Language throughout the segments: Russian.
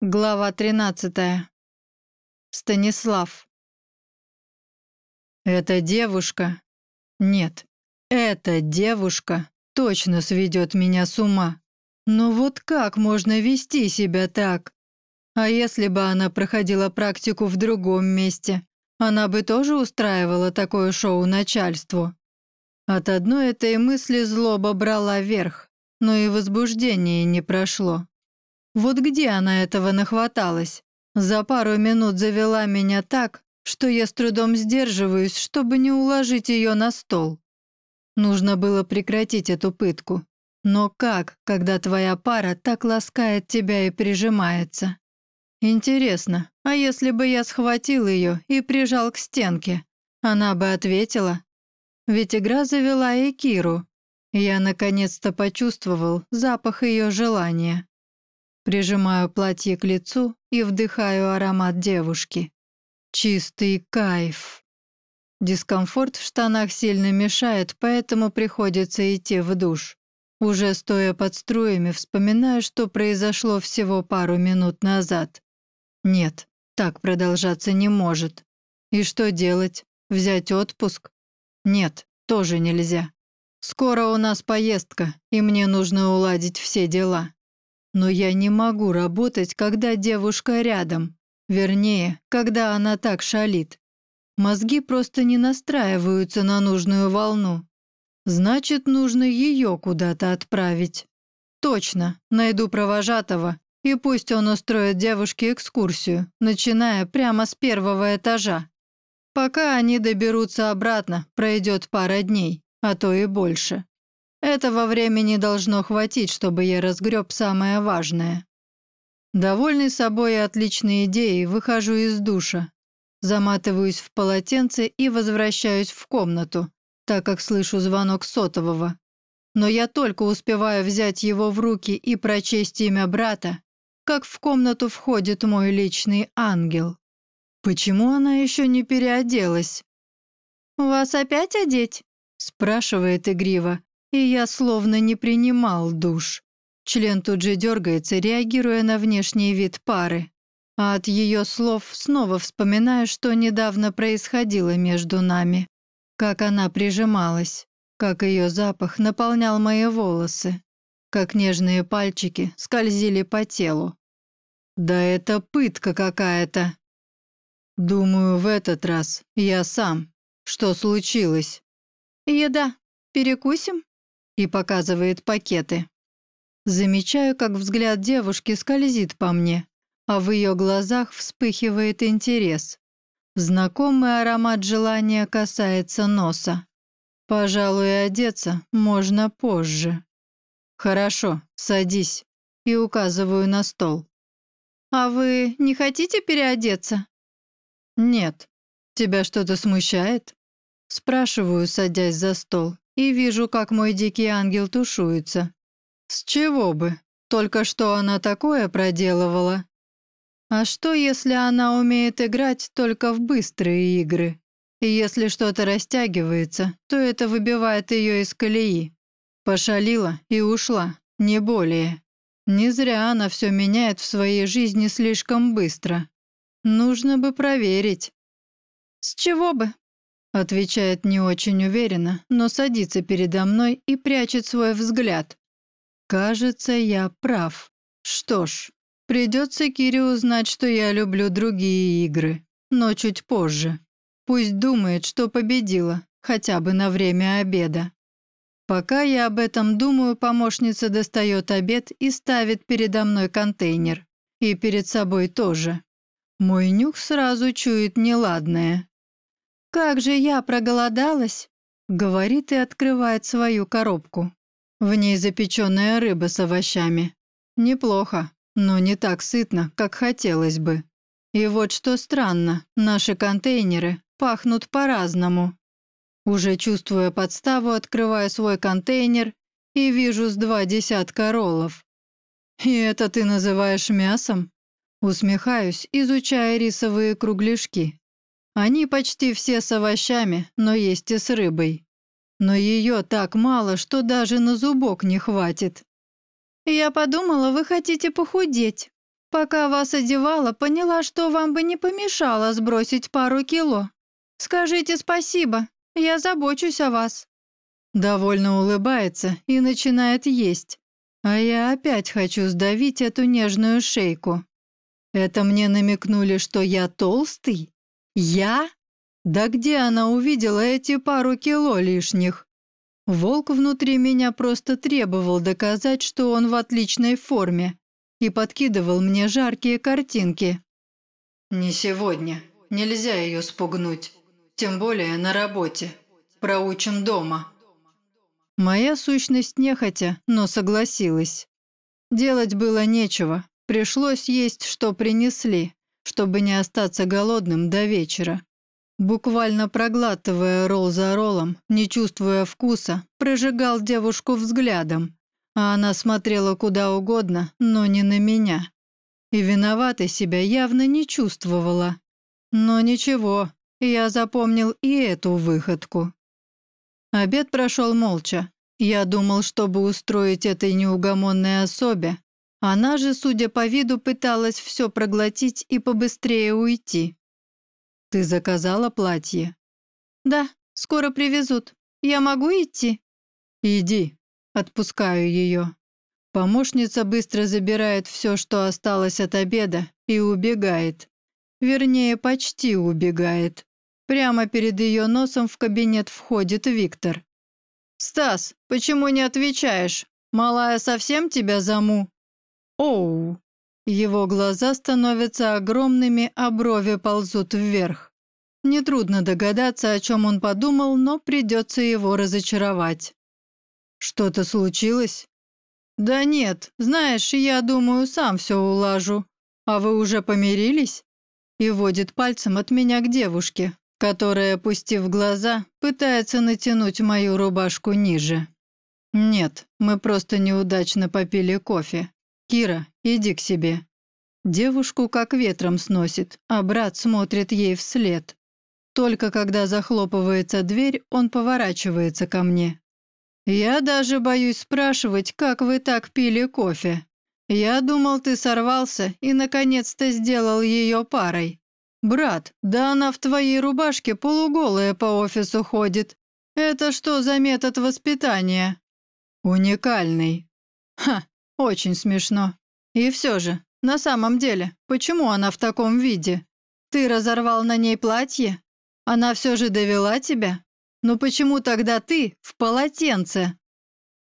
Глава 13. Станислав. Эта девушка... Нет, эта девушка точно сведет меня с ума. Но вот как можно вести себя так? А если бы она проходила практику в другом месте, она бы тоже устраивала такое шоу начальству. От одной этой мысли злоба брала верх, но и возбуждение не прошло. Вот где она этого нахваталась? За пару минут завела меня так, что я с трудом сдерживаюсь, чтобы не уложить ее на стол. Нужно было прекратить эту пытку. Но как, когда твоя пара так ласкает тебя и прижимается? Интересно, а если бы я схватил ее и прижал к стенке, она бы ответила? Ведь игра завела и Киру. Я наконец-то почувствовал запах ее желания. Прижимаю платье к лицу и вдыхаю аромат девушки. Чистый кайф. Дискомфорт в штанах сильно мешает, поэтому приходится идти в душ. Уже стоя под струями, вспоминаю, что произошло всего пару минут назад. Нет, так продолжаться не может. И что делать? Взять отпуск? Нет, тоже нельзя. Скоро у нас поездка, и мне нужно уладить все дела. Но я не могу работать, когда девушка рядом. Вернее, когда она так шалит. Мозги просто не настраиваются на нужную волну. Значит, нужно ее куда-то отправить. Точно, найду провожатого, и пусть он устроит девушке экскурсию, начиная прямо с первого этажа. Пока они доберутся обратно, пройдет пара дней, а то и больше. Этого времени должно хватить, чтобы я разгреб самое важное. Довольный собой и отличной идеей, выхожу из душа, заматываюсь в полотенце и возвращаюсь в комнату, так как слышу звонок сотового. Но я только успеваю взять его в руки и прочесть имя брата, как в комнату входит мой личный ангел. Почему она еще не переоделась? «Вас опять одеть?» – спрашивает игриво, и я словно не принимал душ. Член тут же дергается, реагируя на внешний вид пары. А от ее слов снова вспоминаю, что недавно происходило между нами. Как она прижималась, как ее запах наполнял мои волосы, как нежные пальчики скользили по телу. Да это пытка какая-то. Думаю, в этот раз я сам. Что случилось? Еда. Перекусим? И показывает пакеты. Замечаю, как взгляд девушки скользит по мне, а в ее глазах вспыхивает интерес. Знакомый аромат желания касается носа. Пожалуй, одеться можно позже. Хорошо, садись. И указываю на стол. А вы не хотите переодеться? Нет. Тебя что-то смущает? Спрашиваю, садясь за стол и вижу, как мой дикий ангел тушуется. С чего бы? Только что она такое проделывала. А что, если она умеет играть только в быстрые игры? И если что-то растягивается, то это выбивает ее из колеи. Пошалила и ушла, не более. Не зря она все меняет в своей жизни слишком быстро. Нужно бы проверить. «С чего бы?» Отвечает не очень уверенно, но садится передо мной и прячет свой взгляд. Кажется, я прав. Что ж, придется Кире узнать, что я люблю другие игры, но чуть позже. Пусть думает, что победила, хотя бы на время обеда. Пока я об этом думаю, помощница достает обед и ставит передо мной контейнер. И перед собой тоже. Мой нюх сразу чует неладное. «Как же я проголодалась!» — говорит и открывает свою коробку. В ней запеченная рыба с овощами. Неплохо, но не так сытно, как хотелось бы. И вот что странно, наши контейнеры пахнут по-разному. Уже чувствуя подставу, открываю свой контейнер и вижу с два десятка роллов. «И это ты называешь мясом?» Усмехаюсь, изучая рисовые кругляшки. Они почти все с овощами, но есть и с рыбой. Но ее так мало, что даже на зубок не хватит. «Я подумала, вы хотите похудеть», Пока вас одевала, поняла, что вам бы не помешало сбросить пару кило. Скажите спасибо, я забочусь о вас». Довольно улыбается и начинает есть. А я опять хочу сдавить эту нежную шейку. Это мне намекнули, что я толстый? Я? Да где она увидела эти пару кило лишних? Волк внутри меня просто требовал доказать, что он в отличной форме, и подкидывал мне жаркие картинки. «Не сегодня. Нельзя ее спугнуть. Тем более на работе. Проучим дома». Моя сущность нехотя, но согласилась. Делать было нечего. Пришлось есть, что принесли, чтобы не остаться голодным до вечера. Буквально проглатывая ролл за роллом, не чувствуя вкуса, прожигал девушку взглядом, а она смотрела куда угодно, но не на меня. И виноватой себя явно не чувствовала. Но ничего, я запомнил и эту выходку. Обед прошел молча. Я думал, чтобы устроить этой неугомонной особе. Она же, судя по виду, пыталась все проглотить и побыстрее уйти. «Ты заказала платье?» «Да, скоро привезут. Я могу идти?» «Иди», отпускаю ее. Помощница быстро забирает все, что осталось от обеда, и убегает. Вернее, почти убегает. Прямо перед ее носом в кабинет входит Виктор. «Стас, почему не отвечаешь? Малая совсем тебя заму?» «Оу!» Его глаза становятся огромными, а брови ползут вверх. Нетрудно догадаться, о чем он подумал, но придется его разочаровать. «Что-то случилось?» «Да нет, знаешь, я думаю, сам все улажу. А вы уже помирились?» И водит пальцем от меня к девушке, которая, опустив глаза, пытается натянуть мою рубашку ниже. «Нет, мы просто неудачно попили кофе. Кира, иди к себе». Девушку как ветром сносит, а брат смотрит ей вслед. Только когда захлопывается дверь, он поворачивается ко мне. «Я даже боюсь спрашивать, как вы так пили кофе. Я думал, ты сорвался и наконец-то сделал ее парой. Брат, да она в твоей рубашке полуголая по офису ходит. Это что за метод воспитания?» «Уникальный». «Ха, очень смешно. И все же, на самом деле, почему она в таком виде? Ты разорвал на ней платье? Она все же довела тебя? Ну почему тогда ты в полотенце?»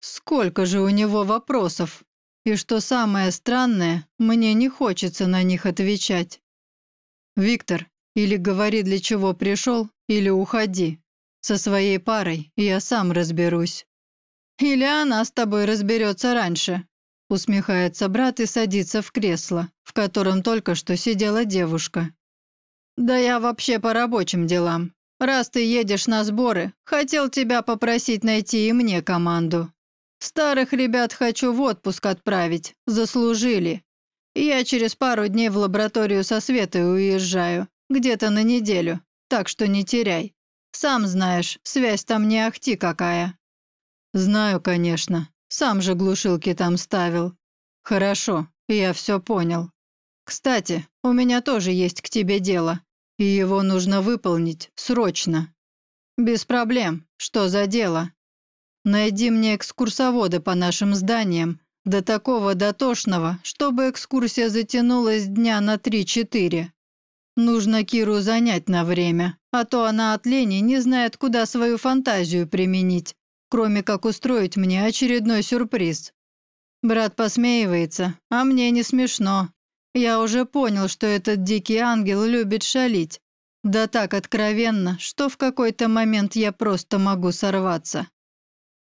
Сколько же у него вопросов? И что самое странное, мне не хочется на них отвечать. «Виктор, или говори, для чего пришел, или уходи. Со своей парой я сам разберусь». «Или она с тобой разберется раньше», Усмехается брат и садится в кресло, в котором только что сидела девушка. «Да я вообще по рабочим делам. Раз ты едешь на сборы, хотел тебя попросить найти и мне команду. Старых ребят хочу в отпуск отправить, заслужили. Я через пару дней в лабораторию со Светой уезжаю, где-то на неделю, так что не теряй. Сам знаешь, связь там не ахти какая». «Знаю, конечно. Сам же глушилки там ставил. Хорошо, я все понял. Кстати, у меня тоже есть к тебе дело, и его нужно выполнить срочно. Без проблем. Что за дело? Найди мне экскурсовода по нашим зданиям, до такого дотошного, чтобы экскурсия затянулась дня на три-четыре. Нужно Киру занять на время, а то она от лени не знает, куда свою фантазию применить кроме как устроить мне очередной сюрприз. Брат посмеивается, а мне не смешно. Я уже понял, что этот дикий ангел любит шалить. Да так откровенно, что в какой-то момент я просто могу сорваться.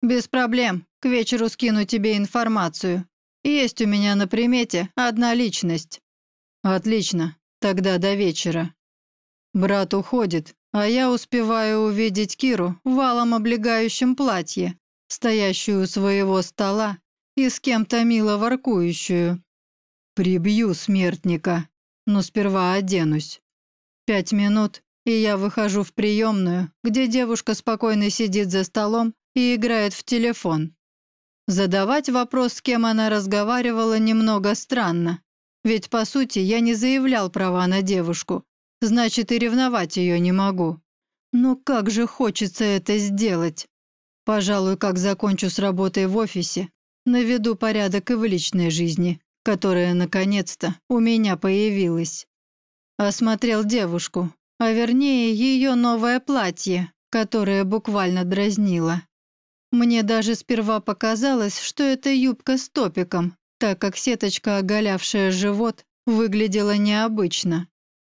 Без проблем, к вечеру скину тебе информацию. Есть у меня на примете одна личность. Отлично, тогда до вечера. Брат уходит, а я успеваю увидеть Киру в валом облегающем платье, стоящую у своего стола и с кем-то мило воркующую. Прибью смертника, но сперва оденусь. Пять минут, и я выхожу в приемную, где девушка спокойно сидит за столом и играет в телефон. Задавать вопрос, с кем она разговаривала, немного странно. Ведь, по сути, я не заявлял права на девушку. Значит, и ревновать ее не могу. Но как же хочется это сделать. Пожалуй, как закончу с работой в офисе, наведу порядок и в личной жизни, которая, наконец-то, у меня появилась. Осмотрел девушку, а вернее ее новое платье, которое буквально дразнило. Мне даже сперва показалось, что это юбка с топиком, так как сеточка, оголявшая живот, выглядела необычно.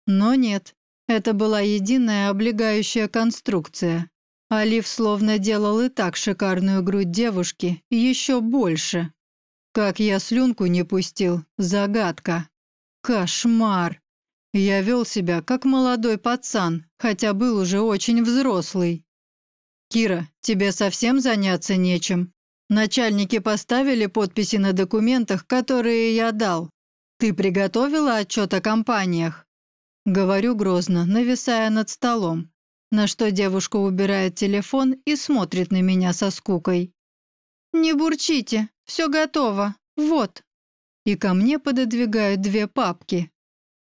Но нет, это была единая облегающая конструкция. Олив словно делал и так шикарную грудь девушки еще больше. Как я слюнку не пустил, загадка. Кошмар. Я вел себя как молодой пацан, хотя был уже очень взрослый. «Кира, тебе совсем заняться нечем? Начальники поставили подписи на документах, которые я дал. Ты приготовила отчет о компаниях?» Говорю грозно, нависая над столом, на что девушка убирает телефон и смотрит на меня со скукой. «Не бурчите, все готово, вот». И ко мне пододвигают две папки,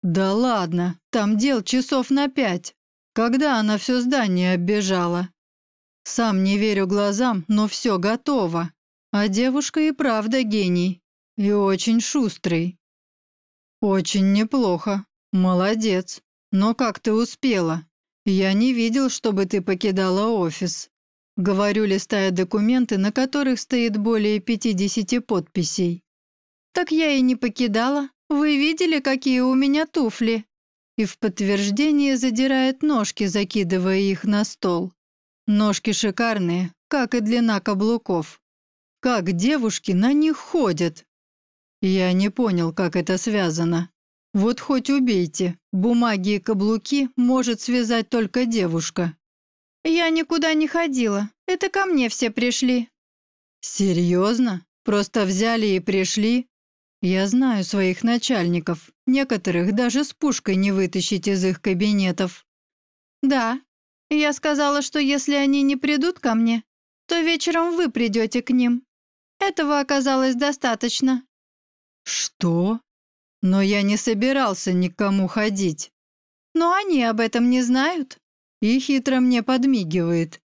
«Да ладно, там дел часов на пять. Когда она все здание оббежала?» «Сам не верю глазам, но все готово. А девушка и правда гений. И очень шустрый». «Очень неплохо. Молодец. Но как ты успела? Я не видел, чтобы ты покидала офис». Говорю, листая документы, на которых стоит более 50 подписей. «Так я и не покидала. «Вы видели, какие у меня туфли?» И в подтверждение задирает ножки, закидывая их на стол. Ножки шикарные, как и длина каблуков. Как девушки на них ходят? Я не понял, как это связано. Вот хоть убейте, бумаги и каблуки может связать только девушка. Я никуда не ходила, это ко мне все пришли. Серьезно? Просто взяли и пришли? Я знаю своих начальников. Некоторых даже с пушкой не вытащить из их кабинетов. Да, я сказала, что если они не придут ко мне, то вечером вы придете к ним. Этого оказалось достаточно. Что? Но я не собирался никому ходить. Но они об этом не знают. И хитро мне подмигивает.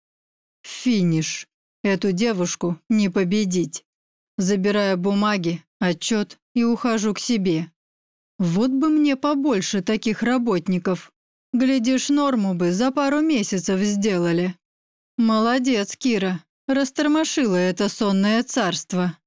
Финиш. Эту девушку не победить. Забирая бумаги, отчет и ухожу к себе. Вот бы мне побольше таких работников. Глядишь, норму бы за пару месяцев сделали. Молодец, Кира, растормошила это сонное царство.